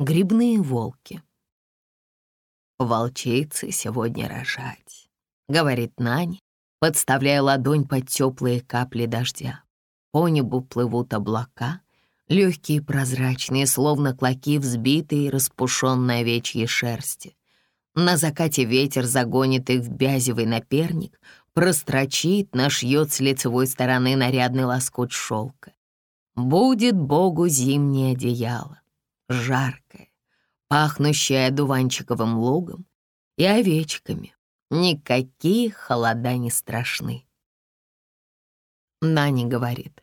Грибные волки. «Волчицы сегодня рожать», — говорит Нани, подставляя ладонь под теплые капли дождя. По небу плывут облака, легкие прозрачные, словно клоки взбитые и распушенной овечьей шерсти. На закате ветер загонит их в бязевый наперник, прострочит, нашьет с лицевой стороны нарядный лоскут шелка. Будет Богу зимнее одеяло, жаркое, пахнущее одуванчиковым лугом и овечками. Никакие холода не страшны. Нани говорит,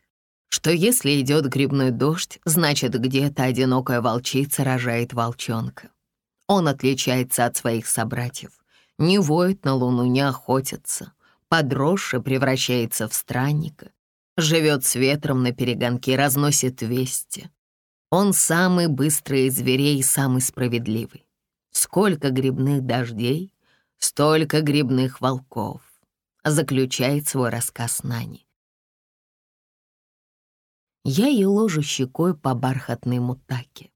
что если идет грибной дождь, значит, где-то одинокая волчица рожает волчонка. Он отличается от своих собратьев. Не воет на луну, не охотится. Подросший превращается в странника. Живет с ветром на перегонке, разносит вести. Он самый быстрый из зверей и самый справедливый. Сколько грибных дождей, столько грибных волков, заключает свой рассказ Нани. Я и ложу щекой по бархатной мутаке,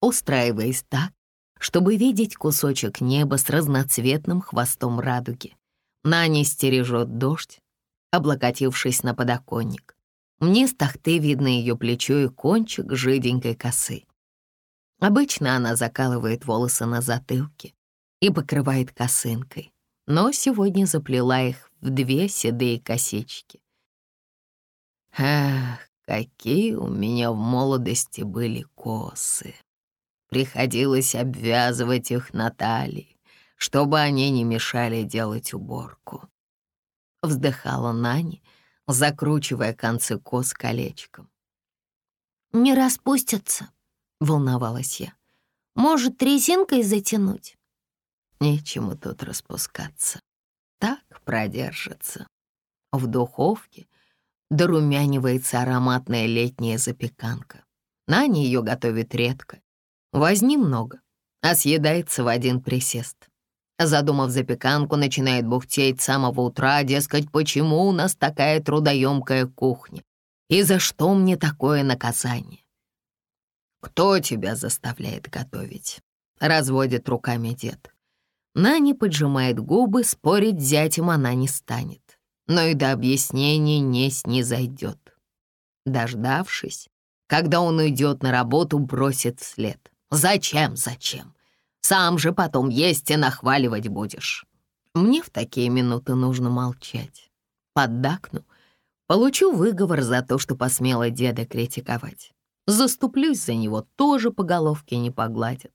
устраиваясь так, чтобы видеть кусочек неба с разноцветным хвостом радуги. Нани стережет дождь, облокотившись на подоконник. Мне с тахты видно ее плечо и кончик жиденькой косы. Обычно она закалывает волосы на затылке и покрывает косынкой, но сегодня заплела их в две седые косички. Ах, какие у меня в молодости были косы. Приходилось обвязывать их на талии, чтобы они не мешали делать уборку. Вздыхала Нани, закручивая концы кос колечком. «Не распустятся», — волновалась я. «Может, резинкой затянуть?» Нечему тут распускаться. Так продержится. В духовке дорумянивается ароматная летняя запеканка. Наня ее готовит редко, Возни много, а съедается в один присест. Задумав запеканку, начинает бухтеть с самого утра, дескать, почему у нас такая трудоемкая кухня? И за что мне такое наказание? Кто тебя заставляет готовить? Разводит руками дед. Нани поджимает губы, спорить с зятем она не станет. Но и до объяснений не снизойдет. Дождавшись, когда он уйдет на работу, бросит вслед. Зачем, зачем? Сам же потом есть и нахваливать будешь. Мне в такие минуты нужно молчать. Поддакну. Получу выговор за то, что посмела деда критиковать. Заступлюсь за него, тоже по головке не погладят.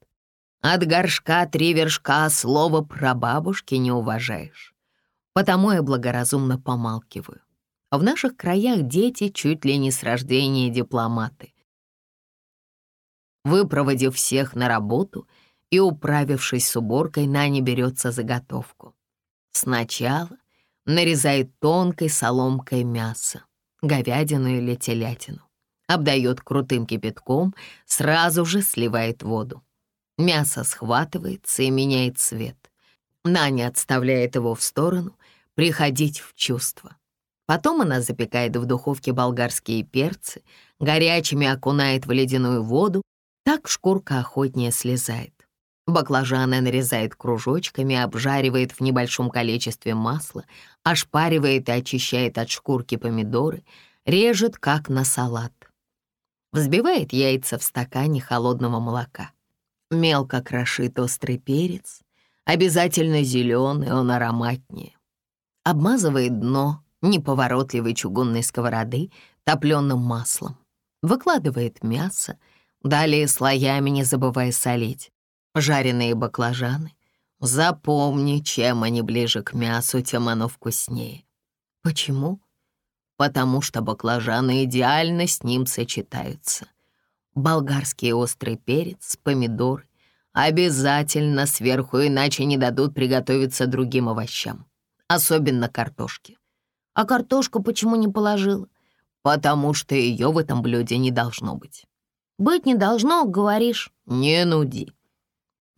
От горшка три вершка слова про бабушки не уважаешь. Потому я благоразумно помалкиваю. В наших краях дети чуть ли не с рождения дипломаты. Выпроводив всех на работу и управившись с уборкой, Наня берется заготовку. Сначала нарезает тонкой соломкой мясо, говядину или телятину, обдает крутым кипятком, сразу же сливает воду. Мясо схватывается и меняет цвет. Наня отставляет его в сторону, приходить в чувство. Потом она запекает в духовке болгарские перцы, горячими окунает в ледяную воду так шкурка охотнее слезает. Баклажаны нарезает кружочками, обжаривает в небольшом количестве масла, ошпаривает и очищает от шкурки помидоры, режет, как на салат. Взбивает яйца в стакане холодного молока. Мелко крошит острый перец, обязательно зеленый, он ароматнее. Обмазывает дно неповоротливой чугунной сковороды топленым маслом. Выкладывает мясо, Далее слоями, не забывая солить. Жареные баклажаны. Запомни, чем они ближе к мясу, тем оно вкуснее. Почему? Потому что баклажаны идеально с ним сочетаются. Болгарский острый перец, помидоры. Обязательно сверху, иначе не дадут приготовиться другим овощам. Особенно картошке. А картошку почему не положила? Потому что ее в этом блюде не должно быть. Быть не должно, говоришь. Не нуди.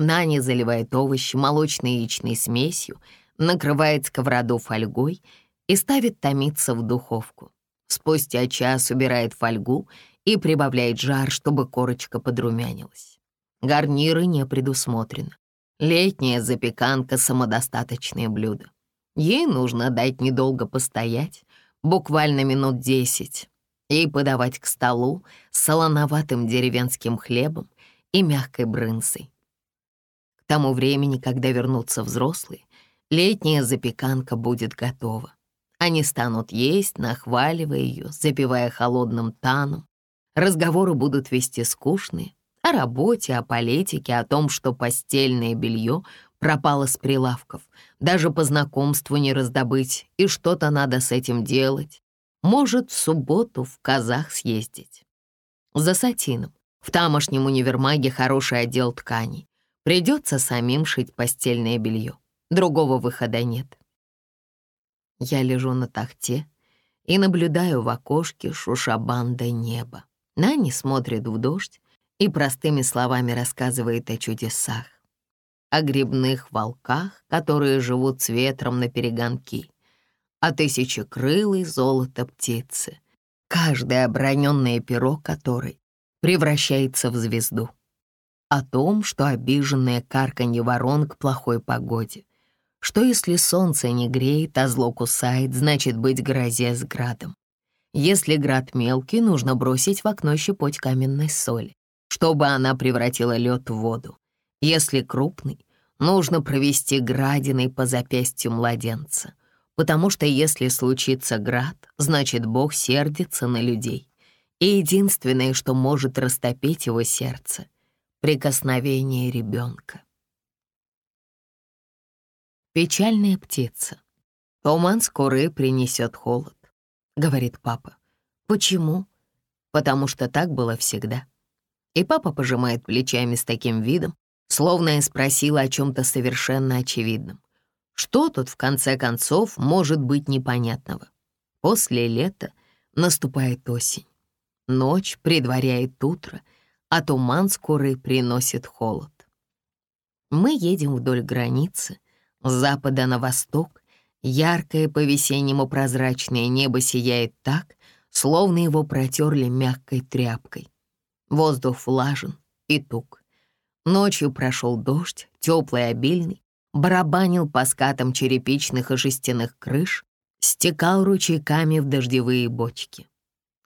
Нани заливает овощи молочно-яичной смесью, накрывает сковороду фольгой и ставит томиться в духовку. Спустя час убирает фольгу и прибавляет жар, чтобы корочка подрумянилась. Гарниры не предусмотрены. Летняя запеканка — самодостаточное блюдо. Ей нужно дать недолго постоять, буквально минут десять, и подавать к столу солоноватым деревенским хлебом и мягкой брынзой. Тому времени, когда вернутся взрослые, летняя запеканка будет готова. Они станут есть, нахваливая ее, запивая холодным таном. Разговоры будут вести скучные, о работе, о политике, о том, что постельное белье пропало с прилавков, даже по знакомству не раздобыть, и что-то надо с этим делать. Может, в субботу в Казах съездить. За сатином. В тамошнем универмаге хороший отдел тканей. Придется самим шить постельное белье. Другого выхода нет. Я лежу на тахте и наблюдаю в окошке шушабанда неба. Нани смотрит в дождь и простыми словами рассказывает о чудесах. О грибных волках, которые живут с ветром на перегонки, о тысячекрылой золото птицы, каждое оброненное перо которой превращается в звезду. О том, что обиженное карканье ворон к плохой погоде, что если солнце не греет, а зло кусает, значит быть грозе с градом. Если град мелкий, нужно бросить в окно щепоть каменной соли, чтобы она превратила лед в воду. Если крупный, нужно провести градиной по запястью младенца, потому что если случится град, значит Бог сердится на людей. И единственное, что может растопить его сердце — прикосновение ребенка. Печальная птица. Туман скорее принесет холод, говорит папа. Почему? Потому что так было всегда. И папа пожимает плечами с таким видом, словно я спросила о чем-то совершенно очевидном. Что тут, в конце концов, может быть непонятного? После лета наступает осень. Ночь предваряет утро, а туман скорый приносит холод. Мы едем вдоль границы — с запада на восток яркое по-весеннему прозрачное небо сияет так, словно его протерли мягкой тряпкой. Воздух влажен и тук. Ночью прошел дождь, теплый обильный, барабанил по скатам черепичных и жестяных крыш, стекал ручейками в дождевые бочки.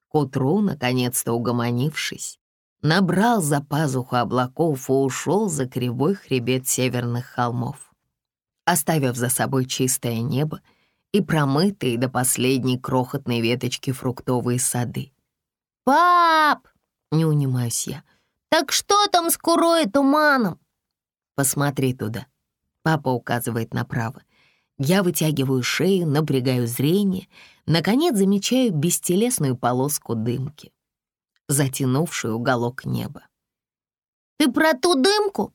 К утру, наконец-то угомонившись, набрал за пазуху облаков и ушел за кривой хребет северных холмов оставив за собой чистое небо и промытые до последней крохотной веточки фруктовые сады. «Пап!» — не унимаюсь я. «Так что там с курой туманом?» «Посмотри туда». Папа указывает направо. Я вытягиваю шею, напрягаю зрение, наконец замечаю бестелесную полоску дымки, затянувшую уголок неба. «Ты про ту дымку?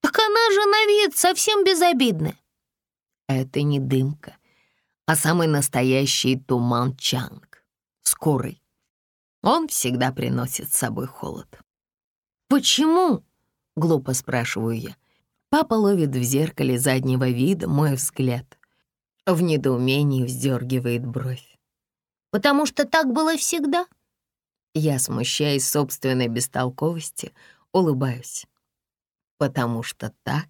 Так она же на вид совсем безобидная. Это не дымка, а самый настоящий туман Чанг, скорый. Он всегда приносит с собой холод. «Почему?» — глупо спрашиваю я. Папа ловит в зеркале заднего вида мой взгляд. В недоумении вздергивает бровь. «Потому что так было всегда?» Я, смущаясь собственной бестолковости, улыбаюсь. «Потому что так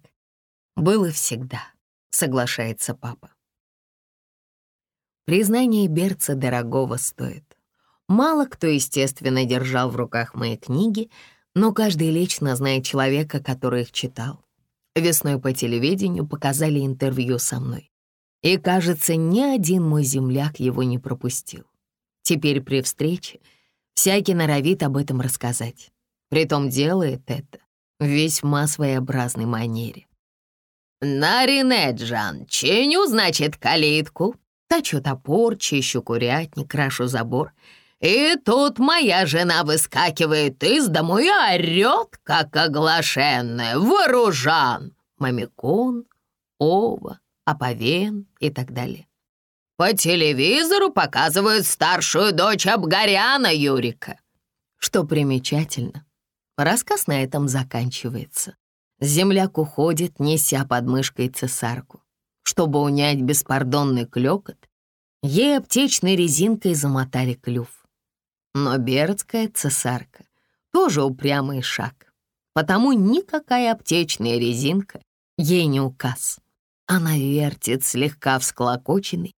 было всегда» соглашается папа. Признание Берца дорогого стоит. Мало кто, естественно, держал в руках мои книги, но каждый лично знает человека, который их читал. Весной по телевидению показали интервью со мной. И, кажется, ни один мой земляк его не пропустил. Теперь при встрече всякий норовит об этом рассказать. Притом делает это в весьма своеобразной манере. «Наринеджан, чиню, значит, калитку. Точу топор, чищу курятник, крашу забор. И тут моя жена выскакивает из дому и орёт, как оглашенная. Вооружан! Мамикон, Ова, Аповен и так далее. По телевизору показывают старшую дочь Абгаряна Юрика. Что примечательно, рассказ на этом заканчивается. Земляк уходит, неся под мышкой цесарку. Чтобы унять беспардонный клёкот, ей аптечной резинкой замотали клюв. Но бердская цесарка тоже упрямый шаг. потому никакая аптечная резинка ей не указ. Она вертит слегка всклокоченной,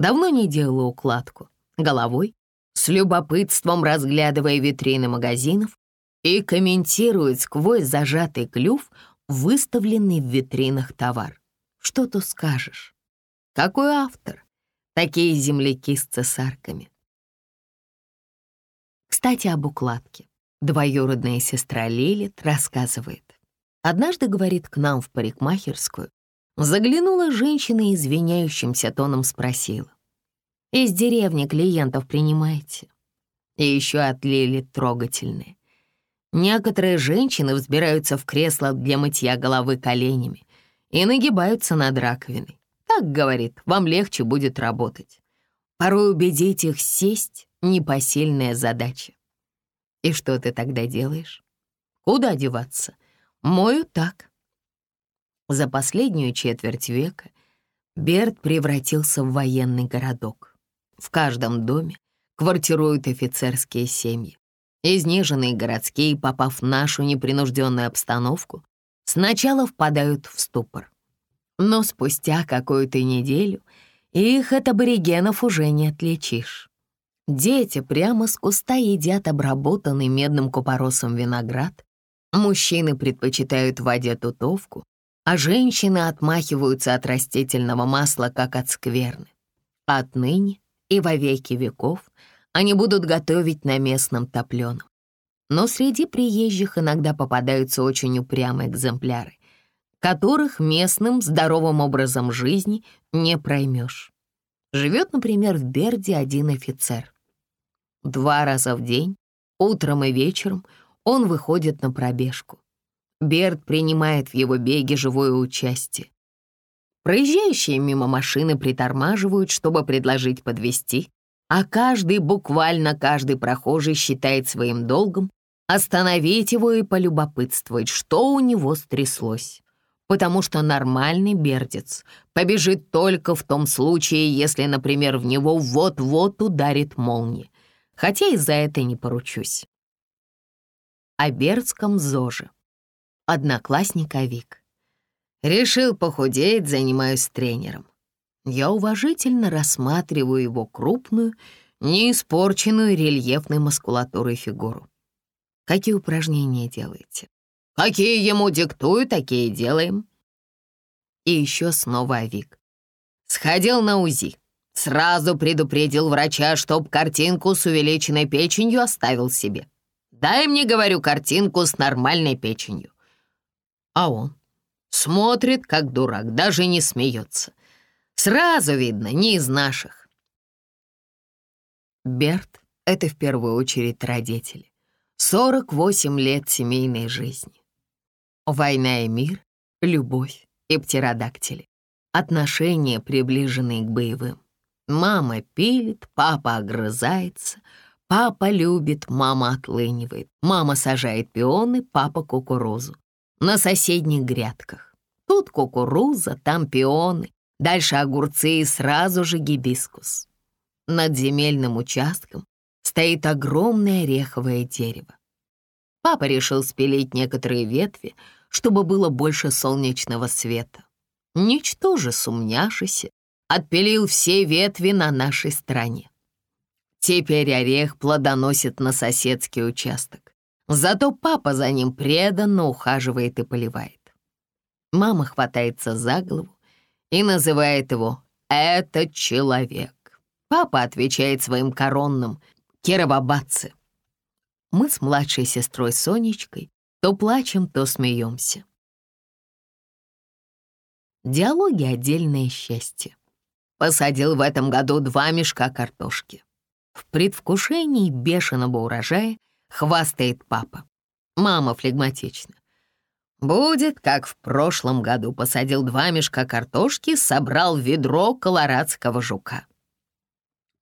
давно не делала укладку, головой, с любопытством разглядывая витрины магазинов и комментирует сквозь зажатый клюв выставленный в витринах товар. Что тут скажешь? Какой автор? Такие земляки с цесарками. Кстати, об укладке. Двоюродная сестра Лилит рассказывает. Однажды, говорит, к нам в парикмахерскую заглянула женщина и извиняющимся тоном спросила. «Из деревни клиентов принимаете?» И еще от Лилит трогательные. Некоторые женщины взбираются в кресло для мытья головы коленями и нагибаются над раковиной. Так, говорит, вам легче будет работать. Порой убедить их сесть — непосильная задача. И что ты тогда делаешь? Куда деваться? Мою так. За последнюю четверть века Берт превратился в военный городок. В каждом доме квартируют офицерские семьи. Изнеженные городские, попав в нашу непринужденную обстановку, сначала впадают в ступор. Но спустя какую-то неделю их от аборигенов уже не отличишь. Дети прямо с куста едят обработанный медным купоросом виноград, мужчины предпочитают в воде тутовку, а женщины отмахиваются от растительного масла, как от скверны. Отныне и во веки веков они будут готовить на местном топленом. Но среди приезжих иногда попадаются очень упрямые экземпляры, которых местным здоровым образом жизни не проймешь. Живет, например, в Берде один офицер. Два раза в день, утром и вечером, он выходит на пробежку. Берд принимает в его беге живое участие. Проезжающие мимо машины притормаживают, чтобы предложить подвести, а каждый, буквально каждый прохожий считает своим долгом остановить его и полюбопытствовать, что у него стряслось. Потому что нормальный бердец побежит только в том случае, если, например, в него вот-вот ударит молния, хотя и за это не поручусь. О бердском ЗОЖе. Одноклассник Авик. Решил похудеть, занимаюсь тренером. Я уважительно рассматриваю его крупную, не испорченную рельефной мускулатурой фигуру. Какие упражнения делаете? Какие ему диктую, такие делаем. И еще снова Авик. Сходил на УЗИ. Сразу предупредил врача, чтоб картинку с увеличенной печенью оставил себе. Дай мне, говорю, картинку с нормальной печенью. А он смотрит, как дурак, даже не смеется. Сразу видно, не из наших. Берт — это в первую очередь родители. 48 лет семейной жизни. Война и мир, любовь и птеродактили. Отношения, приближенные к боевым. Мама пилит, папа огрызается, папа любит, мама отлынивает, мама сажает пионы, папа кукурузу. На соседних грядках. Тут кукуруза, там пионы, Дальше огурцы и сразу же гибискус. Над земельным участком стоит огромное ореховое дерево. Папа решил спилить некоторые ветви, чтобы было больше солнечного света. Ничтоже сумняшися, отпилил все ветви на нашей стороне. Теперь орех плодоносит на соседский участок. Зато папа за ним преданно ухаживает и поливает. Мама хватается за голову и называет его «этот человек». Папа отвечает своим коронным «Кировабадзе». Мы с младшей сестрой Сонечкой то плачем, то смеемся. Диалоги — отдельное счастье. Посадил в этом году два мешка картошки. В предвкушении бешеного урожая хвастает папа. Мама флегматична. Будет, как в прошлом году, посадил два мешка картошки, собрал ведро колорадского жука.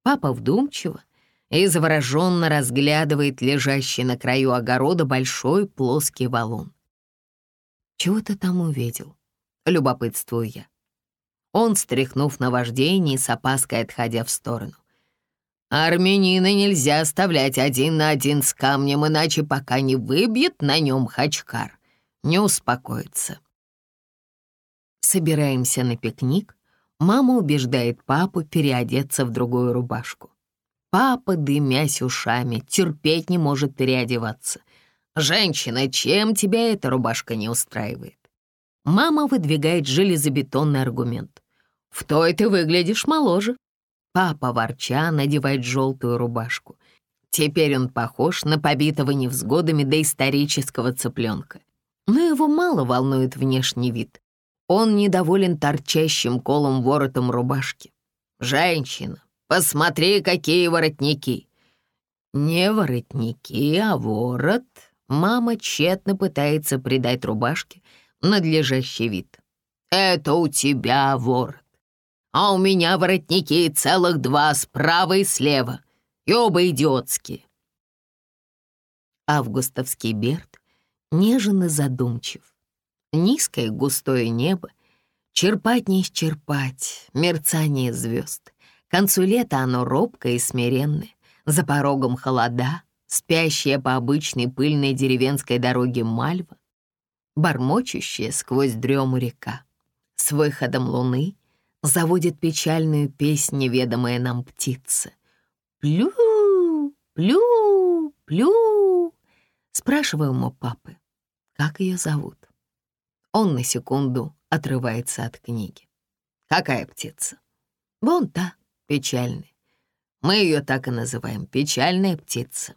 Папа вдумчиво и завороженно разглядывает лежащий на краю огорода большой плоский валун. «Чего ты там увидел?» — любопытствую я. Он, стряхнув на вождение, с опаской отходя в сторону. «Армянина нельзя оставлять один на один с камнем, иначе пока не выбьет на нем хачкар. не успокоится. Собираемся на пикник. Мама убеждает папу переодеться в другую рубашку. Папа, дымясь ушами, терпеть не может переодеваться. «Женщина, чем тебя эта рубашка не устраивает?» Мама выдвигает железобетонный аргумент. «В той ты выглядишь моложе». Папа, ворча, надевает желтую рубашку. Теперь он похож на побитого невзгодами доисторического цыпленка. Но его мало волнует внешний вид. Он недоволен торчащим колом воротом рубашки. «Женщина, посмотри, какие воротники!» «Не воротники, а ворот», Мама тщетно пытается придать рубашке надлежащий вид. «Это у тебя ворот, а у меня воротники целых два справа и слева, и оба идиотские». Августовский Берт нежен и задумчив. Низкое густое небо, черпать не исчерпать, мерцание звезд. К концу лета оно робкое и смиренное, за порогом холода — спящая по обычной пыльной деревенской дороге Мальва, бормочущая сквозь дрему река. С выходом луны заводит печальную песнь неведомая нам птица. «Плю, плю, плю!» Спрашиваем у папы, как ее зовут. Он на секунду отрывается от книги. «Какая птица?» «Вон та, печальная. Мы ее так и называем, печальная птица».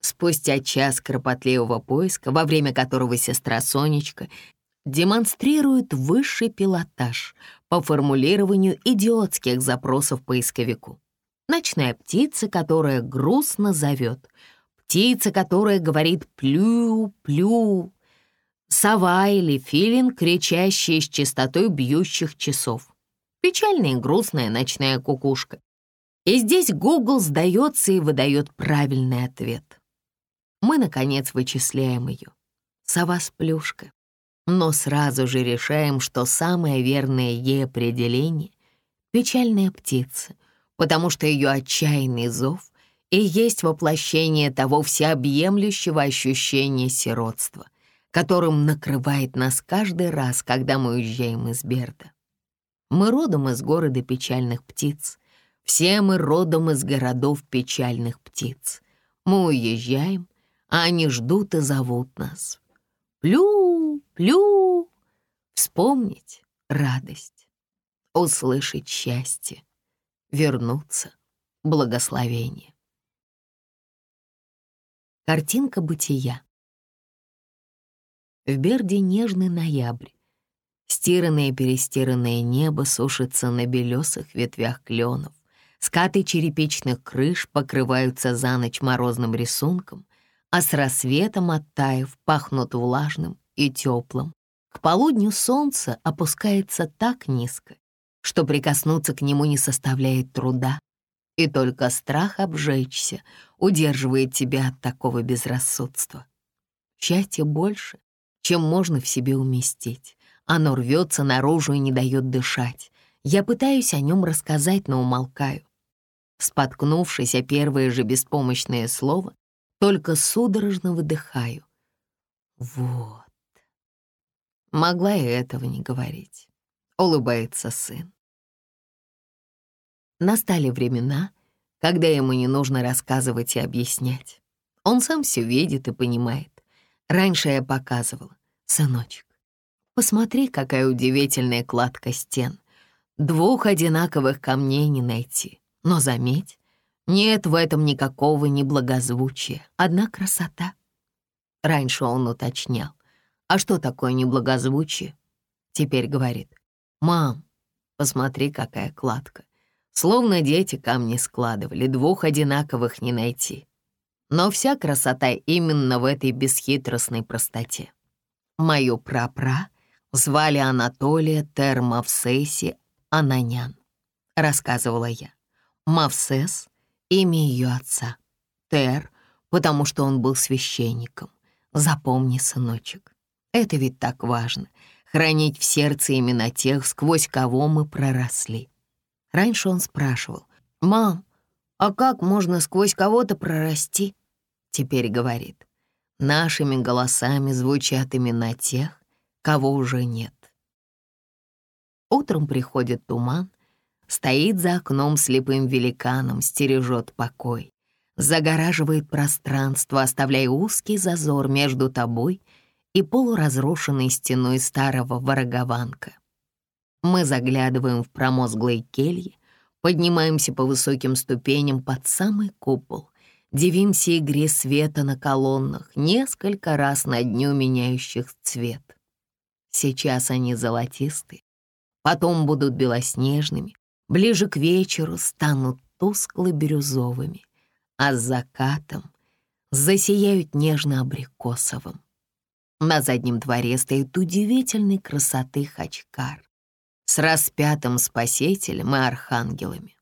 Спустя час кропотливого поиска, во время которого сестра Сонечка демонстрирует высший пилотаж по формулированию идиотских запросов поисковику. Ночная птица, которая грустно зовет. Птица, которая говорит «плю-плю». Сова или филин, кричащие с частотой бьющих часов. Печальная и грустная ночная кукушка. И здесь Google сдается и выдает правильный ответ. Мы, наконец, вычисляем ее. Сова с плюшка. Но сразу же решаем, что самое верное ей определение — печальная птица, потому что ее отчаянный зов и есть воплощение того всеобъемлющего ощущения сиротства, которым накрывает нас каждый раз, когда мы уезжаем из Берда. Мы родом из города печальных птиц, все мы родом из городов печальных птиц. Мы уезжаем — а они ждут и зовут нас. Плю, плю, вспомнить радость, услышать счастье, вернуться, благословение. Картинка бытия. В Берде нежный ноябрь. Стиранное и перестиранное небо сушится на белесых ветвях кленов. Скаты черепичных крыш покрываются за ночь морозным рисунком а с рассветом оттаив пахнут влажным и теплым. К полудню солнце опускается так низко, что прикоснуться к нему не составляет труда, и только страх обжечься удерживает тебя от такого безрассудства. Счастье больше, чем можно в себе уместить. Оно рвется наружу и не дает дышать. Я пытаюсь о нем рассказать, но умолкаю. Споткнувшись о первое же беспомощное слово, только судорожно выдыхаю. Вот. Могла я этого не говорить. Улыбается сын. Настали времена, когда ему не нужно рассказывать и объяснять. Он сам все видит и понимает. Раньше я показывала. Сыночек, посмотри, какая удивительная кладка стен. Двух одинаковых камней не найти. Но заметь, нет в этом никакого неблагозвучия, одна красота. Раньше он уточнял, а что такое неблагозвучие? Теперь говорит, мам, посмотри, какая кладка. Словно дети камни складывали, двух одинаковых не найти. Но вся красота именно в этой бесхитростной простоте. Мою прапра звали Анатолия Термовсеси Ананян, рассказывала я. Мавсес имя ее отца. Тер, потому что он был священником. Запомни, сыночек, это ведь так важно — хранить в сердце имена тех, сквозь кого мы проросли. Раньше он спрашивал, «Мам, а как можно сквозь кого-то прорасти?» Теперь говорит, Нашими голосами звучат имена тех, кого уже нет. Утром приходит туман, стоит за окном слепым великаном, стережет покой, загораживает пространство, оставляя узкий зазор между тобой и полуразрушенной стеной старого ворогованка. Мы заглядываем в промозглые кельи, поднимаемся по высоким ступеням под самый купол, дивимся игре света на колоннах, несколько раз на дню меняющих цвет. Сейчас они золотистые, потом будут белоснежными, ближе к вечеру станут тускло-бирюзовыми, а с закатом засияют нежно-абрикосовым. На заднем дворе стоит удивительной красоты хачкар с распятым спасителем и архангелами.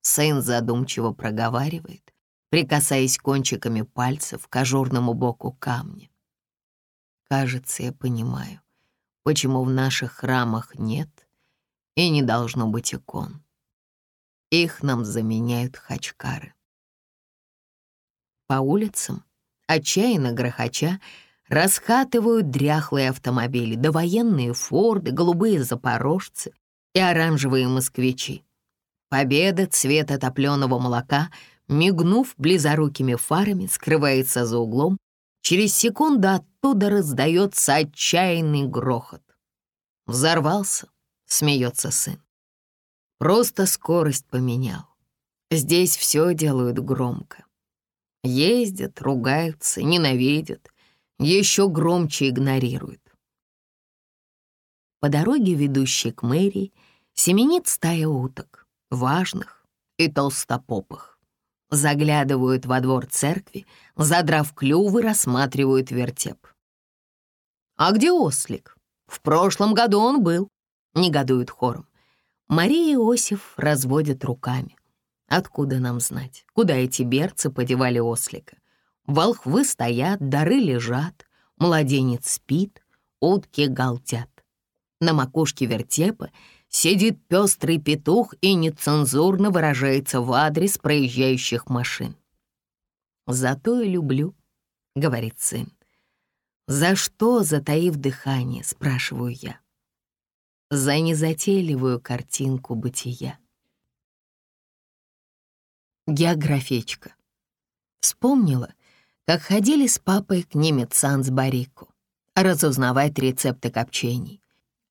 Сын задумчиво проговаривает, прикасаясь кончиками пальцев к ажурному боку камня. Кажется, я понимаю, почему в наших храмах нет и не должно быть икон. Их нам заменяют хачкары. По улицам, отчаянно грохоча, раскатывают дряхлые автомобили, довоенные форды, голубые запорожцы и оранжевые москвичи. Победа цвета топленого молока, мигнув близорукими фарами, скрывается за углом. Через секунду оттуда раздается отчаянный грохот. Взорвался, смеется сын. Просто скорость поменял. Здесь все делают громко. Ездят, ругаются, ненавидят, еще громче игнорируют. По дороге, ведущей к мэрии, семенит стая уток, важных и толстопопых. Заглядывают во двор церкви, задрав клювы, рассматривают вертеп. «А где ослик? В прошлом году он был», — негодуют хором. Мария и Иосиф разводят руками. Откуда нам знать, куда эти берцы подевали ослика? Волхвы стоят, дары лежат, младенец спит, утки галдят. На макушке вертепа сидит пестрый петух и нецензурно выражается в адрес проезжающих машин. «Зато и люблю», — говорит сын. «За что, затаив дыхание?» — спрашиваю я. «За незатейливую картинку бытия». Географичка. Вспомнила, как ходили с папой к немецан с Барику, разузнавать рецепты копчений.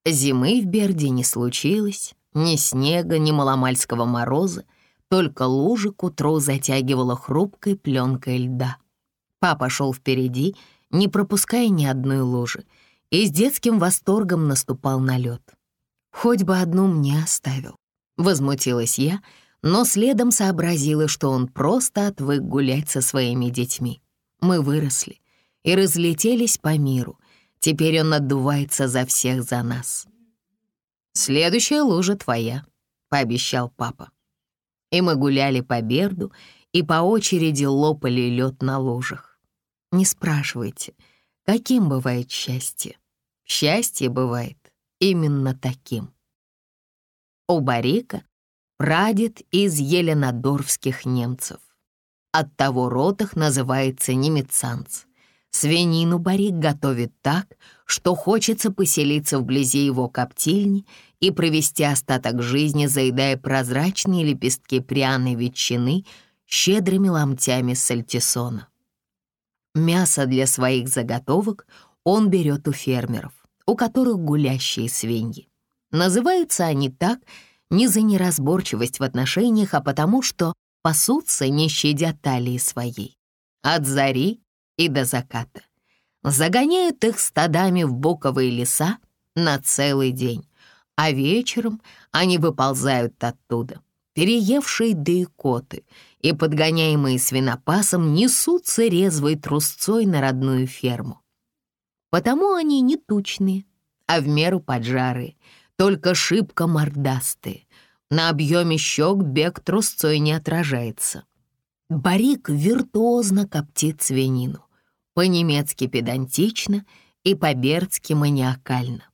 Зимы в Берде не случилось, ни снега, ни маломальского мороза, только лужи к утру затягивала хрупкой пленкой льда. Папа шел впереди, не пропуская ни одной лужи, и с детским восторгом наступал на лед. «Хоть бы одну мне оставил», — возмутилась я, но следом сообразила, что он просто отвык гулять со своими детьми. Мы выросли и разлетелись по миру, Теперь он отдувается за всех за нас. «Следующая лужа твоя», — пообещал папа. И мы гуляли по Берду и по очереди лопали лед на лужах. Не спрашивайте, каким бывает счастье. Счастье бывает именно таким. У Барика прадед из еленодорфских немцев. От того род их называется немецанц. Свинину Барик готовит так, что хочется поселиться вблизи его коптильни и провести остаток жизни, заедая прозрачные лепестки пряной ветчины щедрыми ломтями сальтисона. Мясо для своих заготовок он берет у фермеров, у которых гулящие свиньи. Называются они так не за неразборчивость в отношениях, а потому что пасутся, не щадя талии своей. От зари и до заката. Загоняют их стадами в боковые леса на целый день, а вечером они выползают оттуда, переевшие коты и, подгоняемые свинопасом, несутся резвой трусцой на родную ферму. Потому они не тучные, а в меру поджарые, только шибко мордастые. На объеме щек бег трусцой не отражается. Барик виртуозно коптит свинину, по-немецки педантично и по-бердски маниакально.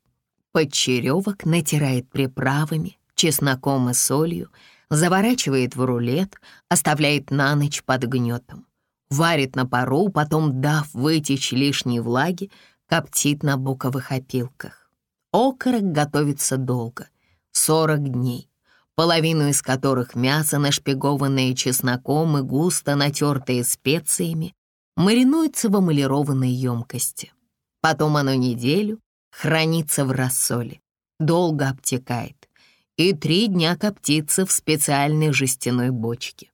Подчеревок натирает приправами, чесноком и солью, заворачивает в рулет, оставляет на ночь под гнетом. варит на пару, потом, дав вытечь лишней влаги, коптит на буковых опилках. Окорок готовится долго — 40 дней, половину из которых мясо, нашпигованное чесноком и густо натертое специями, маринуется в эмалированной емкости. Потом оно неделю хранится в рассоле, долго обтекает и три дня коптится в специальной жестяной бочке.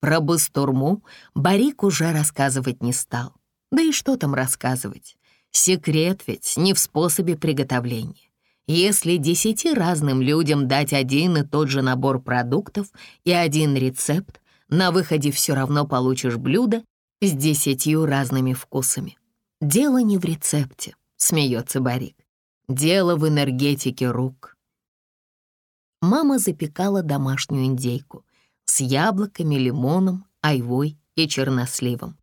Про бастурму Барик уже рассказывать не стал. Да и что там рассказывать? Секрет ведь не в способе приготовления. Если десяти разным людям дать один и тот же набор продуктов и один рецепт, на выходе все равно получишь блюдо с десятью разными вкусами. Дело не в рецепте, смеется Барик. Дело в энергетике рук. Мама запекала домашнюю индейку с яблоками, лимоном, айвой и черносливом.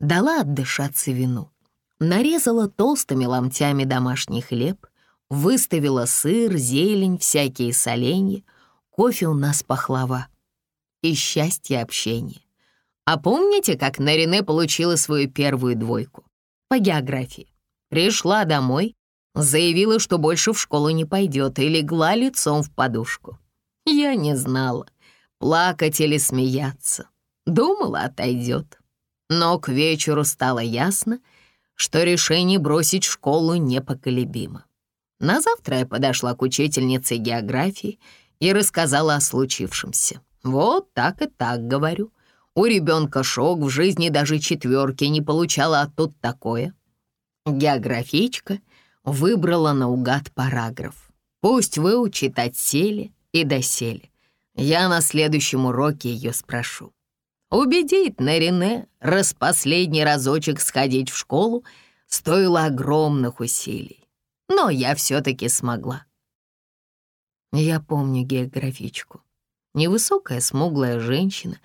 Дала отдышаться вину. Нарезала толстыми ломтями домашний хлеб, выставила сыр, зелень, всякие соленья. Кофе у нас пахлава. И счастье общения. А помните, как Нарине получила свою первую двойку? По географии. Пришла домой, заявила, что больше в школу не пойдет, и легла лицом в подушку. Я не знала, плакать или смеяться. Думала, отойдет. Но к вечеру стало ясно, что решение бросить школу непоколебимо. На завтра я подошла к учительнице географии и рассказала о случившемся. Вот так и так говорю. У ребенка шок, в жизни даже четверки не получала, а тут такое. Географичка выбрала наугад параграф. Пусть выучит отсели и досели. Я на следующем уроке ее спрошу. Убедить Нарине распоследний разочек сходить в школу стоило огромных усилий. Но я все-таки смогла. Я помню географичку. Невысокая смуглая женщина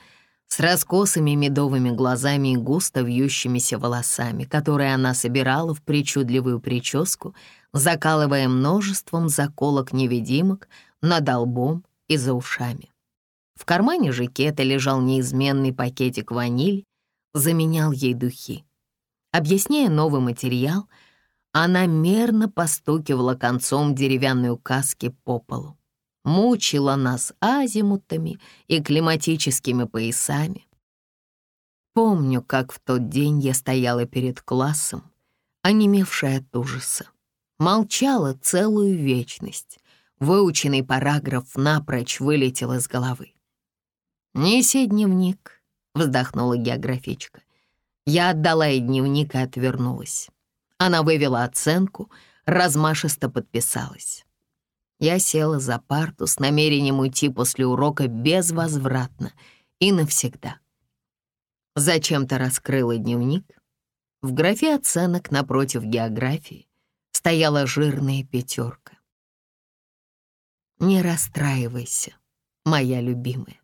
с раскосыми медовыми глазами и густо вьющимися волосами, которые она собирала в причудливую прическу, закалывая множеством заколок-невидимок над лбом и за ушами. В кармане жакета лежал неизменный пакетик ваниль, заменял ей духи. Объясняя новый материал, она мерно постукивала концом деревянной указки по полу. Мучила нас азимутами и климатическими поясами. Помню, как в тот день я стояла перед классом, онемевшая от ужаса. Молчала целую вечность. Выученный параграф напрочь вылетел из головы. «Неси дневник», — вздохнула географичка. Я отдала ей дневник и отвернулась. Она вывела оценку, размашисто подписалась. Я села за парту с намерением уйти после урока безвозвратно и навсегда. Зачем-то раскрыла дневник. В графе оценок напротив географии стояла жирная пятерка. Не расстраивайся, моя любимая.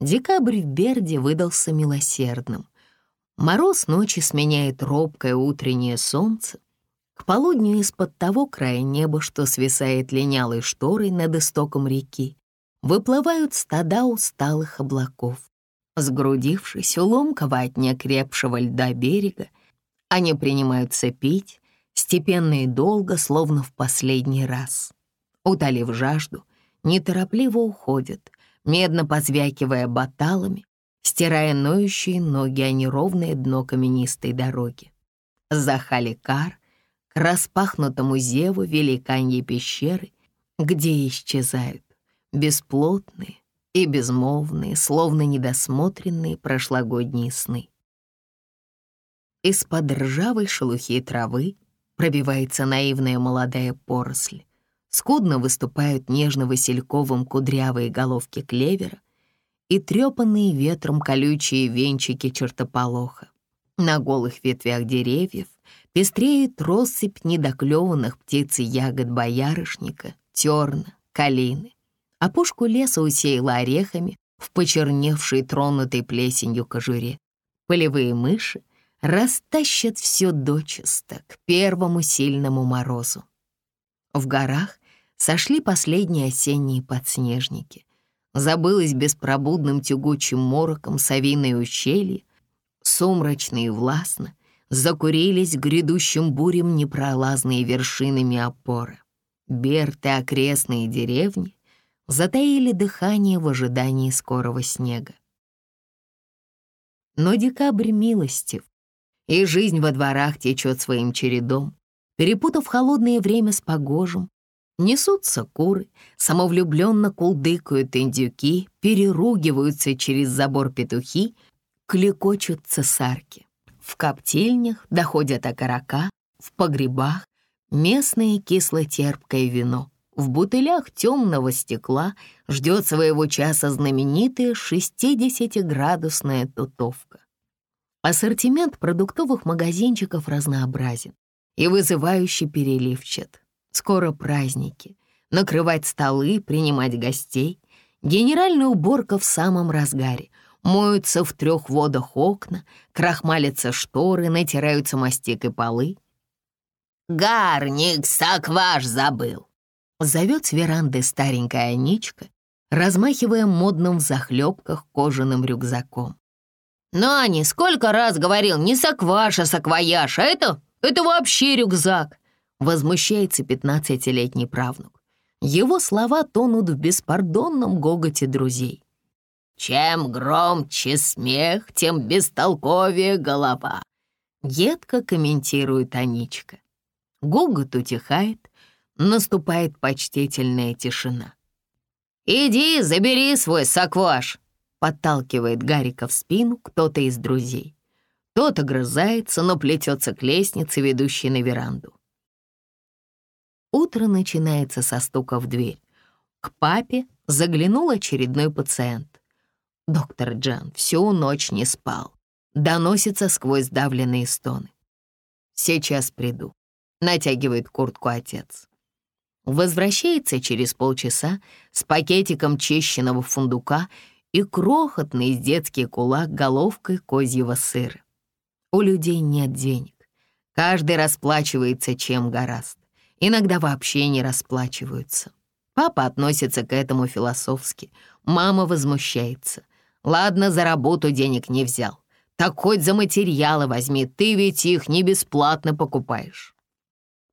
Декабрь в Берде выдался милосердным. Мороз ночи сменяет робкое утреннее солнце. К полудню из-под того края неба, что свисает линялой шторой над истоком реки, выплывают стада усталых облаков. Сгрудившись у ломкого от неокрепшего льда берега, они принимаются пить, степенно и долго, словно в последний раз утолив жажду, неторопливо уходят, медно позвякивая баталами, стирая ноющие ноги о неровное дно каменистой дороги. За Халикар к распахнутому зеву великаньей пещеры, где исчезают бесплотные и безмолвные, словно недосмотренные прошлогодние сны. Из-под ржавой шелухи травы пробивается наивная молодая поросль. Скудно выступают нежно-васильковым кудрявые головки клевера и трепанные ветром колючие венчики чертополоха. На голых ветвях деревьев пестреет россыпь недоклеванных птиц и ягод боярышника, терна, калины. Опушку леса усеяла орехами в почерневшей тронутой плесенью кожуре. Полевые мыши растащат все дочисто к первому сильному морозу. В горах сошли последние осенние подснежники. Забылось беспробудным тягучим мороком совиное ущелье, сумрачно и властно, закурились грядущим бурем непролазные вершинами опоры. Берты окрестные деревни затаили дыхание в ожидании скорого снега. Но декабрь милостив, и жизнь во дворах течет своим чередом, перепутав холодное время с погожим. Несутся куры, самовлюбленно кулдыкают индюки, переругиваются через забор петухи, клекочут цесарки. В коптильнях доходят окорока, в погребах местное кисло-терпкое вино. В бутылях темного стекла ждет своего часа знаменитая 60-градусная тутовка. Ассортимент продуктовых магазинчиков разнообразен и вызывающе переливчат. Скоро праздники. Накрывать столы, принимать гостей. Генеральная уборка в самом разгаре. Моются в трех водах окна, крахмалятся шторы, натираются мастикой полы. «Гарник сакваш забыл!» Зовет с веранды старенькая Аничка, размахивая модным в захлебках кожаным рюкзаком. «Нани, сколько раз говорил, не сакваш, а саквояж, а это, это вообще рюкзак!» Возмущается пятнадцатилетний правнук. Его слова тонут в беспардонном гоготе друзей. «Чем громче смех, тем бестолковее голова», — едко комментирует Аничка. Гогот утихает, наступает почтительная тишина. «Иди, забери свой сакваш», — подталкивает Гарика в спину кто-то из друзей. Тот огрызается, но плетется к лестнице, ведущей на веранду. Утро начинается со стука в дверь. К папе заглянул очередной пациент. Доктор Джан всю ночь не спал. Доносится сквозь давленные стоны. «Сейчас приду», — натягивает куртку отец. Возвращается через полчаса с пакетиком чищенного фундука и крохотный детский кулак головкой козьего сыра. У людей нет денег. Каждый расплачивается чем гораст иногда вообще не расплачиваются. Папа относится к этому философски, мама возмущается. Ладно, за работу денег не взял. Так хоть за материалы возьми, ты ведь их не бесплатно покупаешь.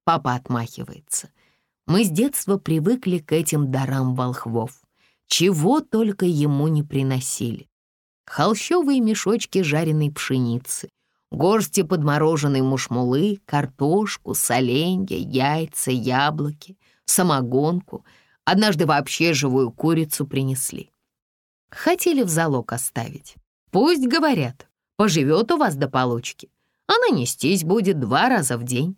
Папа отмахивается. Мы с детства привыкли к этим дарам волхвов. Чего только ему не приносили. Холщовые мешочки жареной пшеницы, горсти подмороженной мушмулы, картошку, соленья, яйца, яблоки, самогонку. Однажды вообще живую курицу принесли. Хотели в залог оставить. Пусть, говорят, поживет у вас до получки. Она нестись будет два раза в день.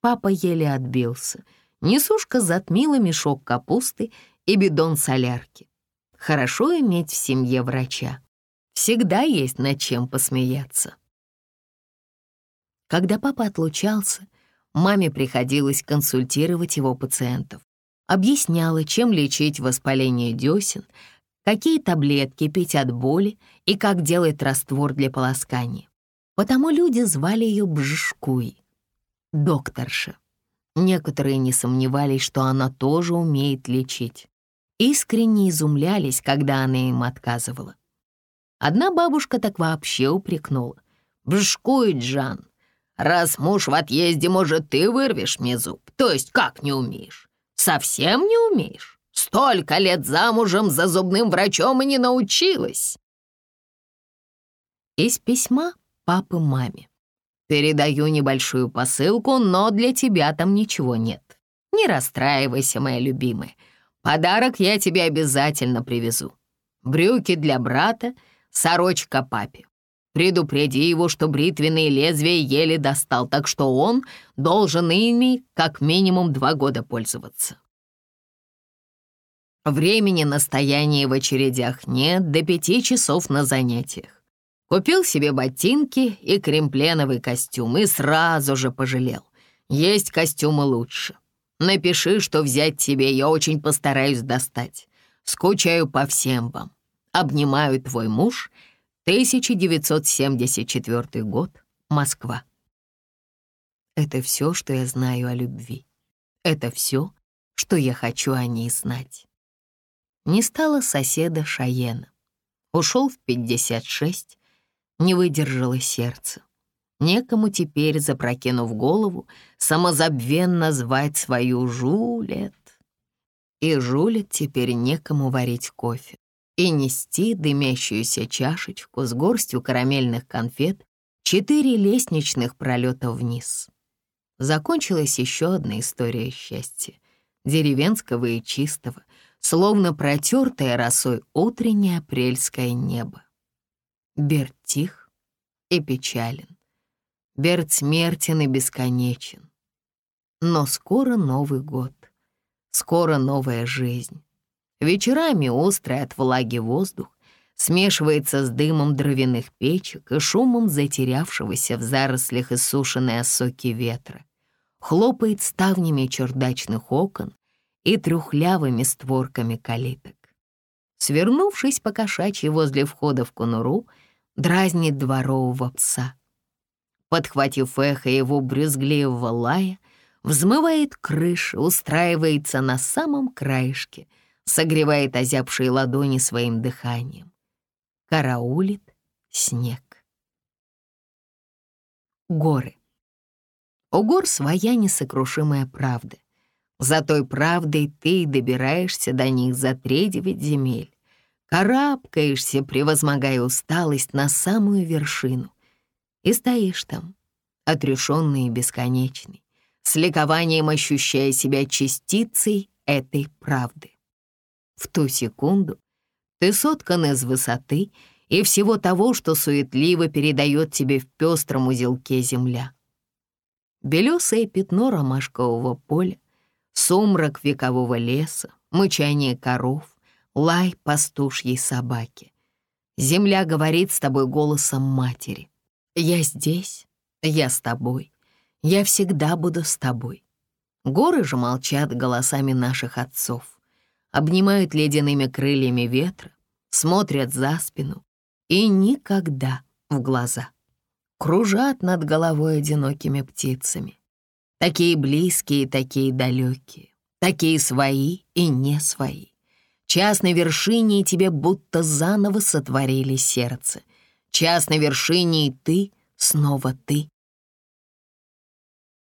Папа еле отбился. Несушка затмила мешок капусты и бидон солярки. Хорошо иметь в семье врача. Всегда есть над чем посмеяться. Когда папа отлучался, маме приходилось консультировать его пациентов. Объясняла, чем лечить воспаление десен, какие таблетки пить от боли и как делать раствор для полоскания. Потому люди звали ее Бжишкуй, докторша. Некоторые не сомневались, что она тоже умеет лечить. Искренне изумлялись, когда она им отказывала. Одна бабушка так вообще упрекнула. «Бжишкуй, Джан, Раз муж в отъезде, может, ты вырвешь мне зуб? То есть как не умеешь? Совсем не умеешь? Столько лет замужем за зубным врачом и не научилась. Из письма папы маме. Передаю небольшую посылку, но для тебя там ничего нет. Не расстраивайся, моя любимая. Подарок я тебе обязательно привезу. Брюки для брата, сорочка папе. Предупреди его, что бритвенные лезвия еле достал, так что он должен ими как минимум два года пользоваться. Времени на стояние в очередях нет, до пяти часов на занятиях. Купил себе ботинки и кремпленовый костюм и сразу же пожалел. Есть костюмы лучше. Напиши, что взять тебе, я очень постараюсь достать. Скучаю по всем вам. Обнимаю твой муж — 1974 год, Москва. Это все, что я знаю о любви. Это все, что я хочу о ней знать. Не стало соседа Шаена. Ушел в 56, не выдержало сердце. Некому теперь, запрокинув голову, самозабвенно звать свою Жулет. И Жулет теперь некому варить кофе и нести дымящуюся чашечку с горстью карамельных конфет четыре лестничных пролета вниз. Закончилась еще одна история счастья, деревенского и чистого, словно протертое росой утреннее апрельское небо. Берт тих и печален. Берт смертен и бесконечен. Но скоро Новый год, скоро новая жизнь. Вечерами острый от влаги воздух смешивается с дымом дровяных печек и шумом затерявшегося в зарослях иссушенной осоки ветра, хлопает ставнями чердачных окон и трюхлявыми створками калиток. Свернувшись по кошачьи возле входа в конуру, дразнит дворового пса. Подхватив эхо его брюзгливого лая, взмывает крыша, устраивается на самом краешке, согревает озябшие ладони своим дыханием. Караулит снег. Горы. У гор своя несокрушимая правда. За той правдой ты добираешься до них за три девять земель. Карабкаешься, превозмогая усталость на самую вершину. И стоишь там, отрешенный и бесконечный, с ликованием ощущая себя частицей этой правды. В ту секунду ты соткан из высоты и всего того, что суетливо передает тебе в пестром узелке земля. Белесое пятно ромашкового поля, сумрак векового леса, мычание коров, лай пастушьей собаки. Земля говорит с тобой голосом матери. «Я здесь, я с тобой, я всегда буду с тобой». Горы же молчат голосами наших отцов, обнимают ледяными крыльями ветра, смотрят за спину и никогда в глаза. Кружат над головой одинокими птицами. Такие близкие такие далекие, такие свои и не свои. Час на вершине, и тебе будто заново сотворили сердце. Час на вершине, и ты снова ты.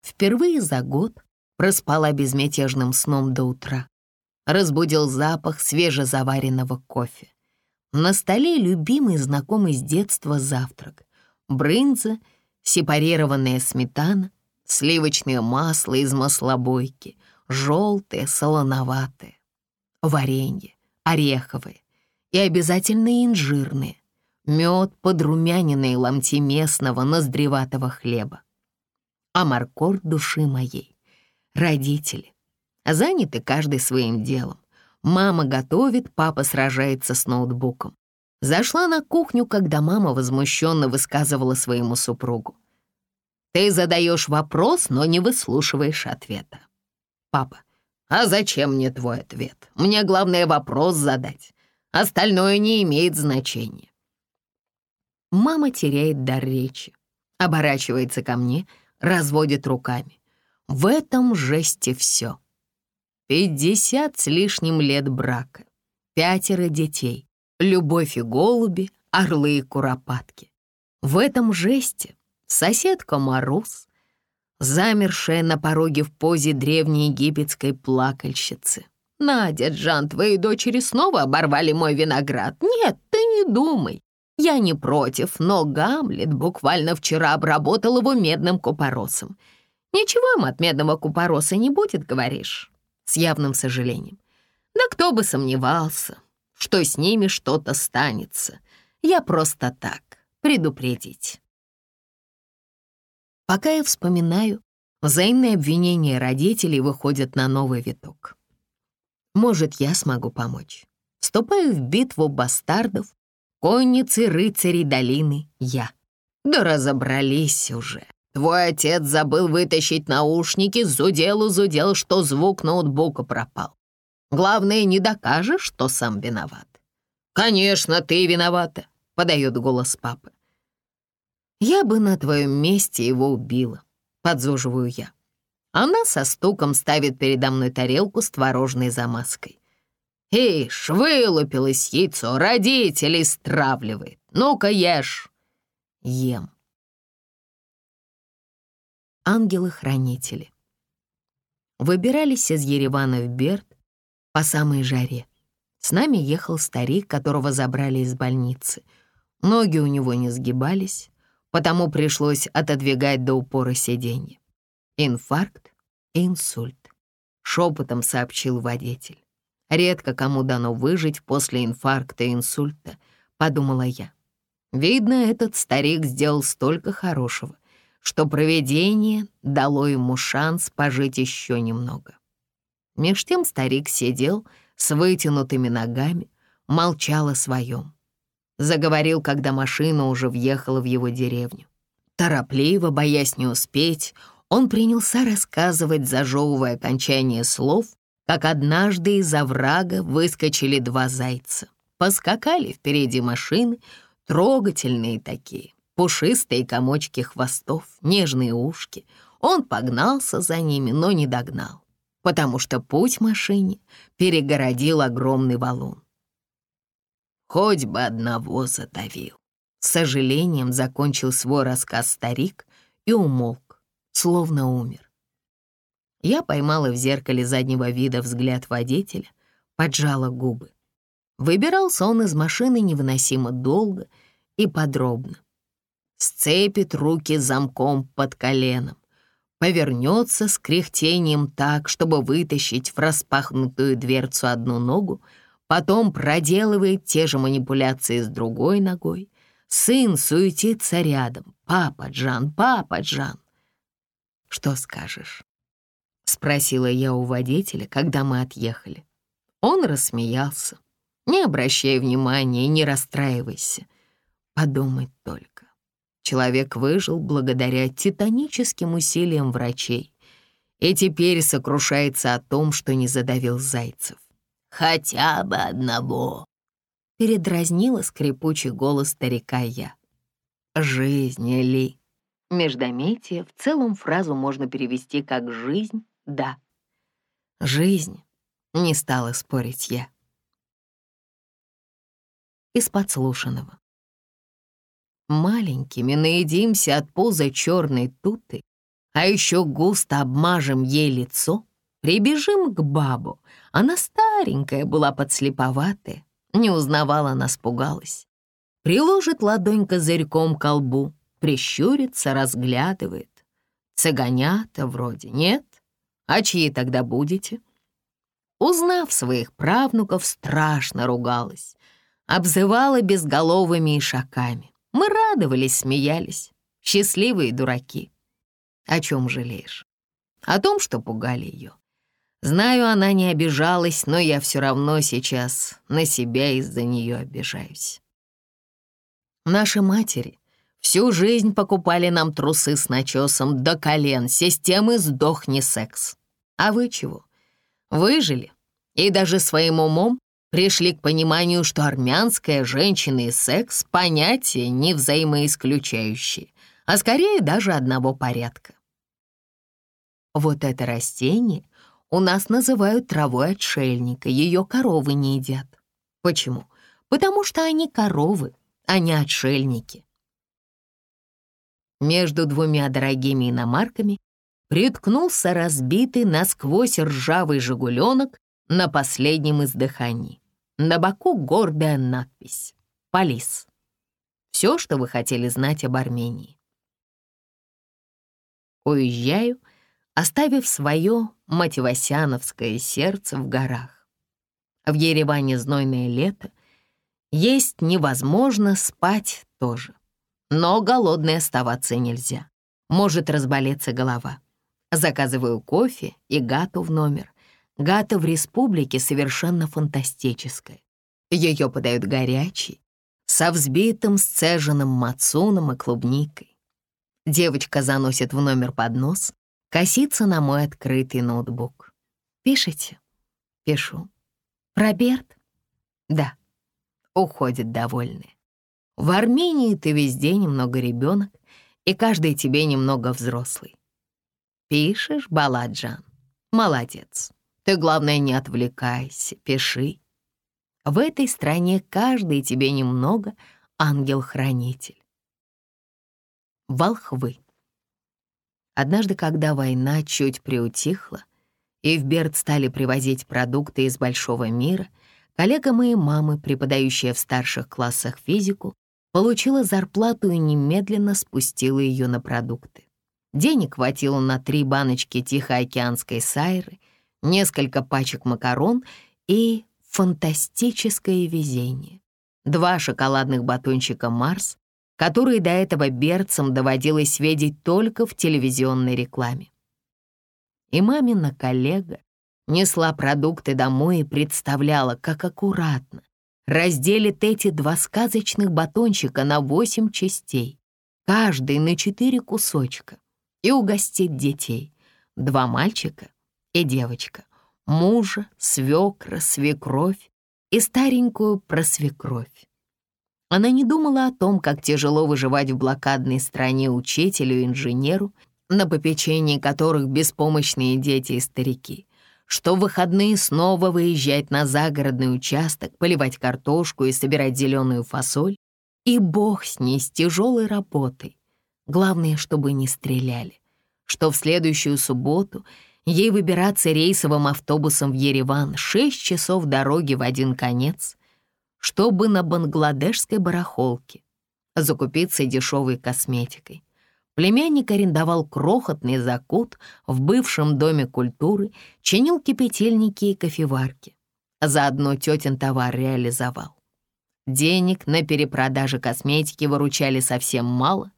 Впервые за год проспала безмятежным сном до утра. Разбудил запах свежезаваренного кофе. На столе любимый знакомый с детства завтрак. Брынза, сепарированная сметана, сливочное масло из маслобойки, желтое, солоноватое варенье, ореховые и обязательно инжирные, мед, подрумяненные ломти местного ноздреватого хлеба. А маркор души моей, родители, заняты каждый своим делом. Мама готовит, папа сражается с ноутбуком. Зашла на кухню, когда мама возмущенно высказывала своему супругу. «Ты задаешь вопрос, но не выслушиваешь ответа». «Папа, а зачем мне твой ответ? Мне главное вопрос задать. Остальное не имеет значения. Мама теряет дар речи, оборачивается ко мне, разводит руками. В этом жесте все. Пятьдесят с лишним лет брака, пятеро детей, любовь и голуби, орлы и куропатки. В этом жесте соседка Мороз, замершая на пороге в позе древней египетской плакальщицы. «Надя, Джан, твои дочери снова оборвали мой виноград. Нет, ты не думай. Я не против, но Гамлет буквально вчера обработал его медным купоросом. Ничего им от медного купороса не будет, говоришь?» С явным сожалением. «Да кто бы сомневался, что с ними что-то станется. Я просто так, предупредить». Пока я вспоминаю, взаимные обвинения родителей выходят на новый виток. Может, я смогу помочь. Вступаю в битву бастардов, конницы рыцарей долины я. Да разобрались уже. Твой отец забыл вытащить наушники, зудел-зудел, что звук ноутбука пропал. Главное, не докажешь, что сам виноват. «Конечно, ты виновата», — подает голос папы. Я бы на твоем месте его убила, подзуживаю я. Она со стуком ставит передо мной тарелку с творожной замазкой. Ишь, вылупилось яйцо, родителей стравливает. Ну-ка ешь. Ем. Ангелы-хранители. Выбирались из Еревана в Берд по самой жаре. С нами ехал старик, которого забрали из больницы. Ноги у него не сгибались, потому пришлось отодвигать до упора сиденье. Инфаркт и инсульт, шепотом сообщил водитель. Редко кому дано выжить после инфаркта и инсульта, подумала я. Видно, этот старик сделал столько хорошего, что провидение дало ему шанс пожить еще немного. Меж тем старик сидел с вытянутыми ногами, молчал о своем. Заговорил, когда машина уже въехала в его деревню. Торопливо, боясь не успеть, он принялся рассказывать, зажевывая окончание слов, как однажды из оврага выскочили два зайца. Поскакали впереди машины, трогательные такие, пушистые комочки хвостов, нежные ушки. Он погнался за ними, но не догнал, потому что путь машине перегородил огромный валун. Хоть бы одного задавил. С сожалением закончил свой рассказ старик и умолк, словно умер. Я поймала в зеркале заднего вида взгляд водителя, поджала губы. Выбирался он из машины невыносимо долго и подробно. Сцепит руки замком под коленом, повернется с кряхтением так, чтобы вытащить в распахнутую дверцу одну ногу, потом проделывает те же манипуляции с другой ногой. Сын суетится рядом. «Папа Джан, папа Джан!» «Что скажешь?» — спросила я у водителя, когда мы отъехали. Он рассмеялся. «Не обращай внимания, не расстраивайся. Подумать только. Человек выжил благодаря титаническим усилиям врачей и теперь сокрушается о том, что не задавил зайцев. Хотя бы одного!» Передразнила скрипучий голос старика я. «Жизнь ли?» Междометие в целом фразу можно перевести как «жизнь» Да. Жизнь. Не стала спорить я. Из подслушанного. Маленькими наедимся от пуза черной туты, а еще густо обмажем ей лицо, прибежим к бабу. Она старенькая была подслеповатая, не узнавала нас, пугалась. Приложит ладонь козырьком к колбу, прищурится, разглядывает. Цыганята вроде нет, а чьи тогда будете? Узнав своих правнуков, страшно ругалась. Обзывала безголовыми ишаками. Мы радовались, смеялись. Счастливые дураки. О чем жалеешь? О том, что пугали ее. Знаю, она не обижалась, но я все равно сейчас на себя из-за нее обижаюсь. Наши матери Всю жизнь покупали нам трусы с начесом до колен, системы «Сдохни секс». А вы чего? Выжили и даже своим умом пришли к пониманию, что армянская женщина и секс — понятия не взаимоисключающие, а скорее даже одного порядка. Вот это растение у нас называют травой отшельника, ее коровы не едят. Почему? Потому что они коровы, а не отшельники. Между двумя дорогими иномарками приткнулся разбитый насквозь ржавый «Жигуленок» на последнем издыхании. На боку гордая надпись «Полис». Все, что вы хотели знать об Армении. Уезжаю, оставив свое мативасяновское сердце в горах. В Ереване знойное лето. Есть невозможно, спать тоже. Но голодной оставаться нельзя. Может разболеться голова. Заказываю кофе и гату в номер. Гата в республике совершенно фантастическая. Ее подают горячей, со взбитым сцеженным мацуном и клубникой. Девочка заносит в номер поднос, косится на мой открытый ноутбук. «Пишите?» «Пишу». «Про Берт?» «Да». Уходит довольная. В Армении ты везде немного ребенок, и каждый тебе немного взрослый. Пишешь, Баладжан? Молодец. Ты, главное, не отвлекайся, пиши. В этой стране каждый тебе немного ангел-хранитель. Волхвы. Однажды, когда война чуть приутихла, и в Берд стали привозить продукты из большого мира, коллега моей мамы, преподающая в старших классах физику, получила зарплату и немедленно спустила ее на продукты. Денег хватило на три баночки Тихоокеанской сайры, несколько пачек макарон и фантастическое везение. Два шоколадных батончика «Марс», которые до этого берцам доводилось видеть только в телевизионной рекламе. И мамина коллега несла продукты домой и представляла, как аккуратно разделит эти два сказочных батончика на восемь частей, каждый на четыре кусочка, и угостит детей, два мальчика и девочка, мужа, свекра, свекровь и старенькую просвекровь. Она не думала о том, как тяжело выживать в блокадной стране учителю инженеру, на попечении которых беспомощные дети и старики, что в выходные снова выезжать на загородный участок, поливать картошку и собирать зеленую фасоль, и бог с ней, с тяжелой работой. Главное, чтобы не стреляли, что в следующую субботу ей выбираться рейсовым автобусом в Ереван шесть часов дороги в один конец — чтобы на бангладешской барахолке закупиться дешевой косметикой. Племянник арендовал крохотный закут в бывшем доме культуры, чинил кипятильники и кофеварки. Заодно тетин товар реализовал. Денег на перепродаже косметики выручали совсем мало,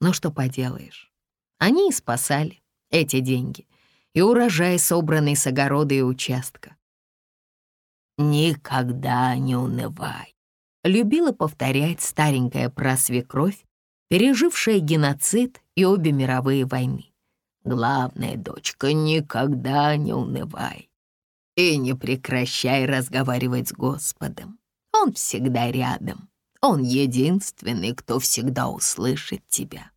но что поделаешь. Они и спасали эти деньги и урожай, собранный с огорода и участка. «Никогда не унывай», — любила повторять старенькая просвекровь, пережившая геноцид и обе мировые войны. «Главная дочка, никогда не унывай и не прекращай разговаривать с Господом. Он всегда рядом, он единственный, кто всегда услышит тебя».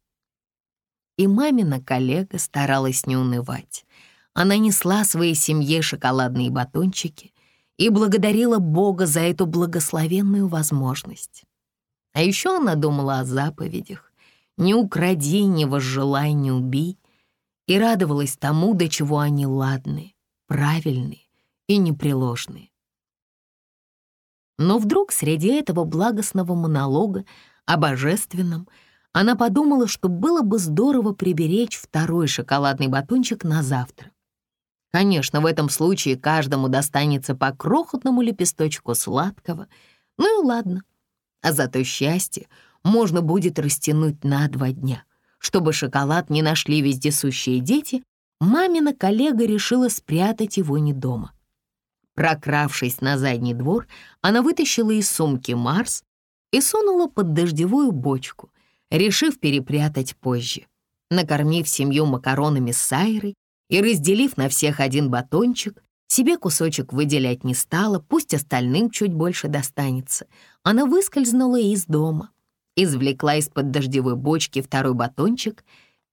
И мамина коллега старалась не унывать. Она несла своей семье шоколадные батончики, и благодарила Бога за эту благословенную возможность. А еще она думала о заповедях «Не укради, не возжелай, не убей» и радовалась тому, до чего они ладные, правильные и непреложные. Но вдруг среди этого благостного монолога о божественном она подумала, что было бы здорово приберечь второй шоколадный батончик на завтра. Конечно, в этом случае каждому достанется по крохотному лепесточку сладкого. Ну и ладно. А зато счастье можно будет растянуть на два дня. Чтобы шоколад не нашли вездесущие дети, мамина коллега решила спрятать его не дома. Прокравшись на задний двор, она вытащила из сумки Марс и сунула под дождевую бочку, решив перепрятать позже. Накормив семью макаронами с сайрой, и, разделив на всех один батончик, себе кусочек выделять не стала, пусть остальным чуть больше достанется. Она выскользнула из дома, извлекла из-под дождевой бочки второй батончик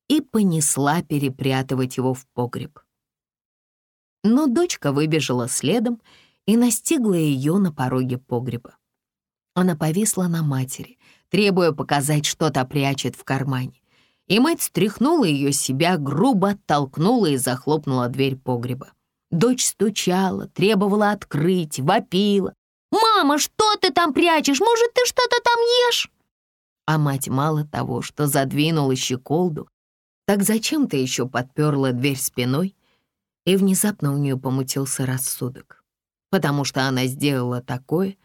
и понесла перепрятывать его в погреб. Но дочка выбежала следом и настигла ее на пороге погреба. Она повисла на матери, требуя показать, что то прячет в кармане и мать стряхнула ее себя, грубо оттолкнула и захлопнула дверь погреба. Дочь стучала, требовала открыть, вопила. «Мама, что ты там прячешь? Может, ты что-то там ешь?» А мать мало того, что задвинула щеколду, так зачем ты еще подперла дверь спиной? И внезапно у нее помутился рассудок, потому что она сделала такое,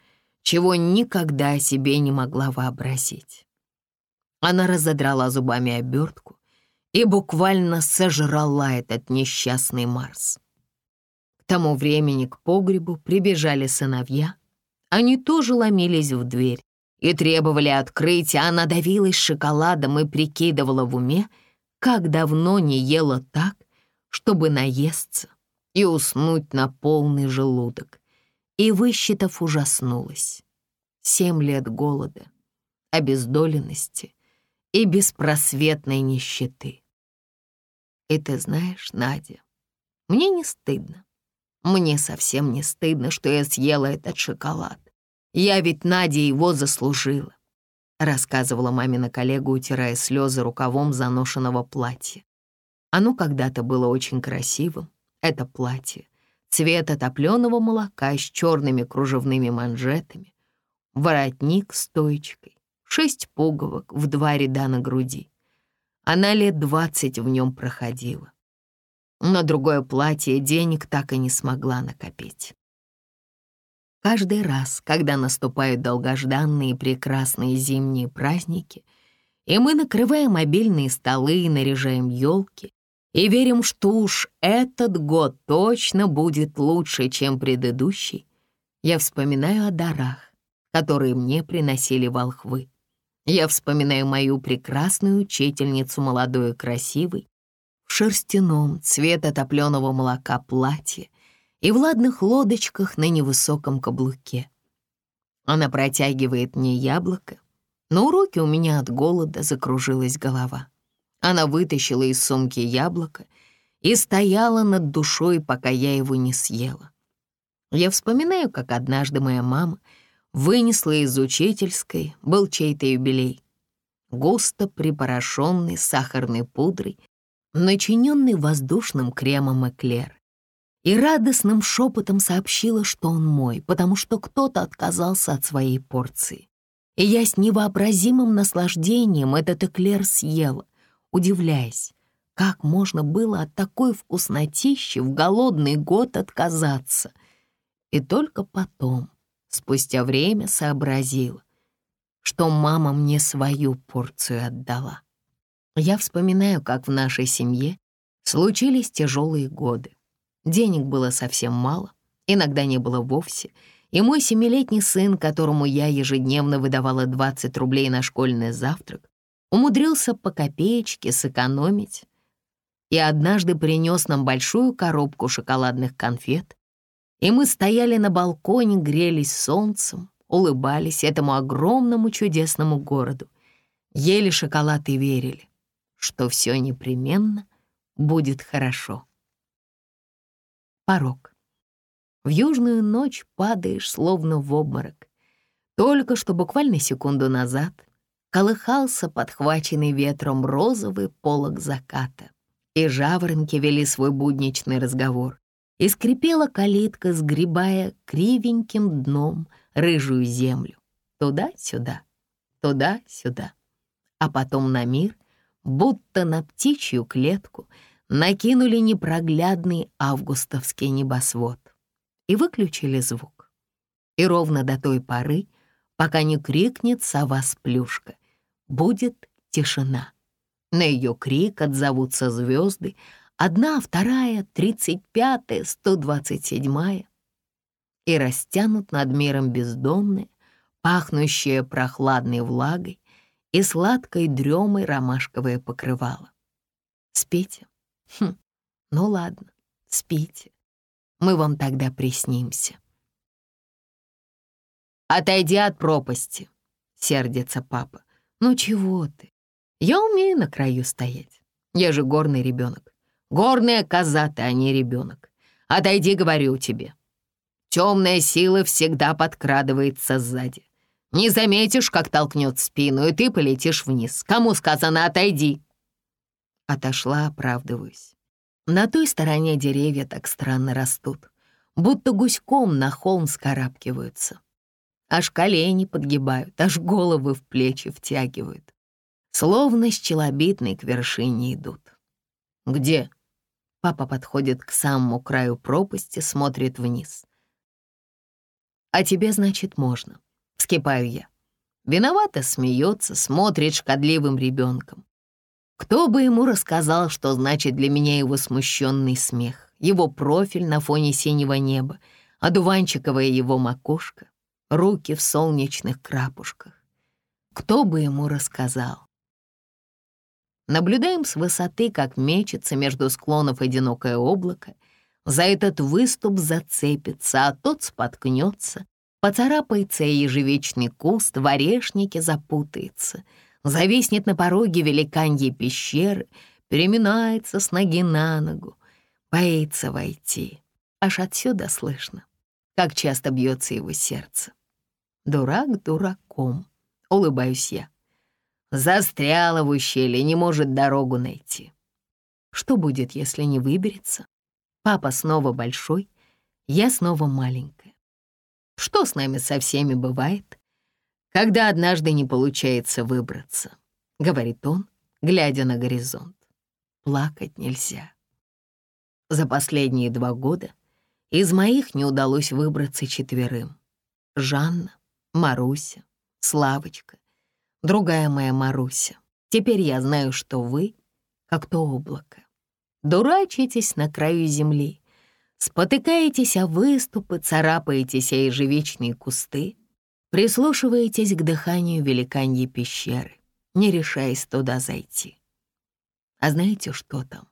чего никогда себе не могла вообразить. Она разодрала зубами обертку и буквально сожрала этот несчастный Марс. К тому времени к погребу прибежали сыновья. Они тоже ломились в дверь и требовали открытия. Она давилась шоколадом и прикидывала в уме, как давно не ела так, чтобы наесться и уснуть на полный желудок. И, высчитав, ужаснулась. Семь лет голода, обездоленности и беспросветной нищеты. И ты знаешь, Надя, мне не стыдно. Мне совсем не стыдно, что я съела этот шоколад. Я ведь Надя его заслужила», — рассказывала мамина коллега, утирая слезы рукавом заношенного платья. Оно когда-то было очень красивым, это платье, цвета топленого молока с черными кружевными манжетами, воротник с стоечкой, шесть пуговок в два ряда на груди. Она лет двадцать в нем проходила. На другое платье денег так и не смогла накопить. Каждый раз, когда наступают долгожданные прекрасные зимние праздники, и мы накрываем обильные столы и наряжаем елки, и верим, что уж этот год точно будет лучше, чем предыдущий, я вспоминаю о дарах, которые мне приносили волхвы. Я вспоминаю мою прекрасную учительницу, молодой и красивой, в шерстяном цвета топленого молока платье и в ладных лодочках на невысоком каблуке. Она протягивает мне яблоко, но у руки у меня от голода закружилась голова. Она вытащила из сумки яблоко и стояла над душой, пока я его не съела. Я вспоминаю, как однажды моя мама вынесла из учительской, был чей-то юбилей, густо припорошенный сахарной пудрой, начиненный воздушным кремом эклер, и радостным шепотом сообщила, что он мой, потому что кто-то отказался от своей порции. И я с невообразимым наслаждением этот эклер съела, удивляясь, как можно было от такой вкуснотищи в голодный год отказаться. И только потом, спустя время, сообразила, что мама мне свою порцию отдала. Я вспоминаю, как в нашей семье случились тяжелые годы. Денег было совсем мало, иногда не было вовсе, и мой семилетний сын, которому я ежедневно выдавала 20 рублей на школьный завтрак, умудрился по копеечке сэкономить и однажды принес нам большую коробку шоколадных конфет, и мы стояли на балконе, грелись солнцем, улыбались этому огромному чудесному городу, ели шоколад и верили, что все непременно будет хорошо. Порог. В южную ночь падаешь, словно в обморок. Только что буквально секунду назад колыхался подхваченный ветром розовый полог заката. И жаворонки вели свой будничный разговор. И скрипела калитка, сгребая кривеньким дном рыжую землю. Туда-сюда, туда-сюда. А потом на мир, будто на птичью клетку, накинули непроглядный августовский небосвод и выключили звук. И ровно до той поры, пока не крикнет сова-сплюшка будет тишина. На ее крик отзовутся звезды, одна, вторая, тридцать пятая, сто двадцать седьмая, и растянут над миром бездомные, пахнущие прохладной влагой и сладкой дремой ромашковое покрывало. Спите? Хм, ну ладно, спите. Мы вам тогда приснимся. «Отойди от пропасти», — сердится папа. «Ну чего ты? Я умею на краю стоять. Я же горный ребенок. Горная коза ты, а не ребенок. Отойди, говорю тебе. Темная сила всегда подкрадывается сзади. Не заметишь, как толкнет спину, и ты полетишь вниз. Кому сказано «отойди»?» Отошла, оправдываюсь. На той стороне деревья так странно растут, будто гуськом на холм скарабкиваются. Аж колени подгибают, аж головы в плечи втягивают. Словно с челобитной к вершине идут. «Где?» Папа подходит к самому краю пропасти, смотрит вниз. «А тебе, значит, можно?» — вскипаю я. Виновато смеется, смотрит шкодливым ребенком. Кто бы ему рассказал, что значит для меня его смущенный смех, его профиль на фоне синего неба, одуванчиковая его макушка, руки в солнечных крапушках. Кто бы ему рассказал? Наблюдаем с высоты, как мечется между склонов одинокое облако, за этот выступ зацепится, а тот споткнется, поцарапается ежевечный куст, в орешнике запутается, зависнет на пороге великаньей пещеры, переминается с ноги на ногу, боится войти. Аж отсюда слышно, как часто бьется его сердце. Дурак дураком, улыбаюсь я. Застряла в ущелье, не может дорогу найти. Что будет, если не выберется? Папа снова большой, я снова маленькая. Что с нами со всеми бывает, когда однажды не получается выбраться? Говорит он, глядя на горизонт. Плакать нельзя. За последние два года из моих не удалось выбраться четверым. Жанна, Маруся, Славочка, другая моя Маруся. Теперь я знаю, что вы, как то облако, дурачитесь на краю земли, спотыкаетесь о выступы, царапаетесь о ежевичные кусты, прислушиваетесь к дыханию великаньей пещеры, не решаясь туда зайти. А знаете, что там?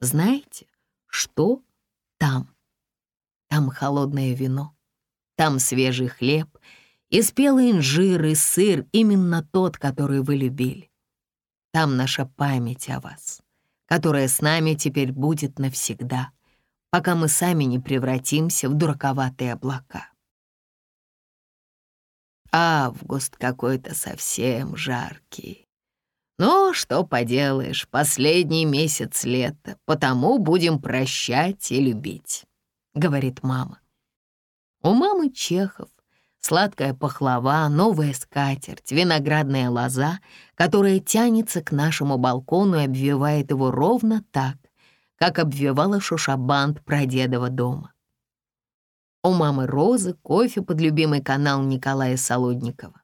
Знаете, что там? Там холодное вино, там свежий хлеб и спелый инжир и сыр, именно тот, который вы любили. Там наша память о вас, которая с нами теперь будет навсегда, пока мы сами не превратимся в дураковатые облака. Август какой-то совсем жаркий. Но что поделаешь, последний месяц лета, потому будем прощать и любить. — говорит мама. У мамы Чехов сладкая пахлава, новая скатерть, виноградная лоза, которая тянется к нашему балкону и обвивает его ровно так, как обвивала шушабанд прадедова дома. У мамы Розы кофе под любимый канал Николая Солодникова.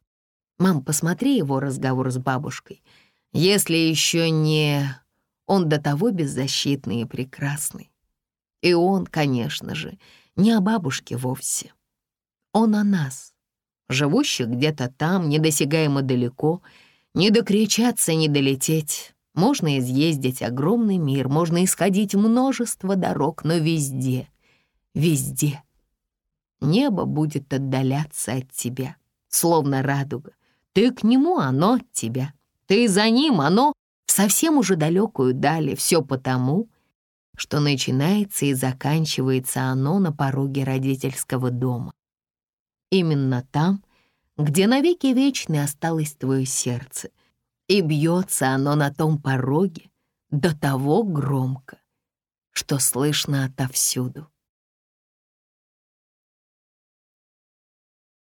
«Мам, посмотри его разговор с бабушкой. Если еще не... Он до того беззащитный и прекрасный. И он, конечно же, не о бабушке вовсе. Он о нас, живущих где-то там, недосягаемо далеко, не докричаться, не долететь. Можно изъездить огромный мир, можно исходить множество дорог, но везде, везде. Небо будет отдаляться от тебя, словно радуга. Ты к нему, оно от тебя. Ты за ним, оно в совсем уже далекую дали. Все потому, что начинается и заканчивается оно на пороге родительского дома. Именно там, где навеки вечны осталось твое сердце, и бьется оно на том пороге до того громко, что слышно отовсюду.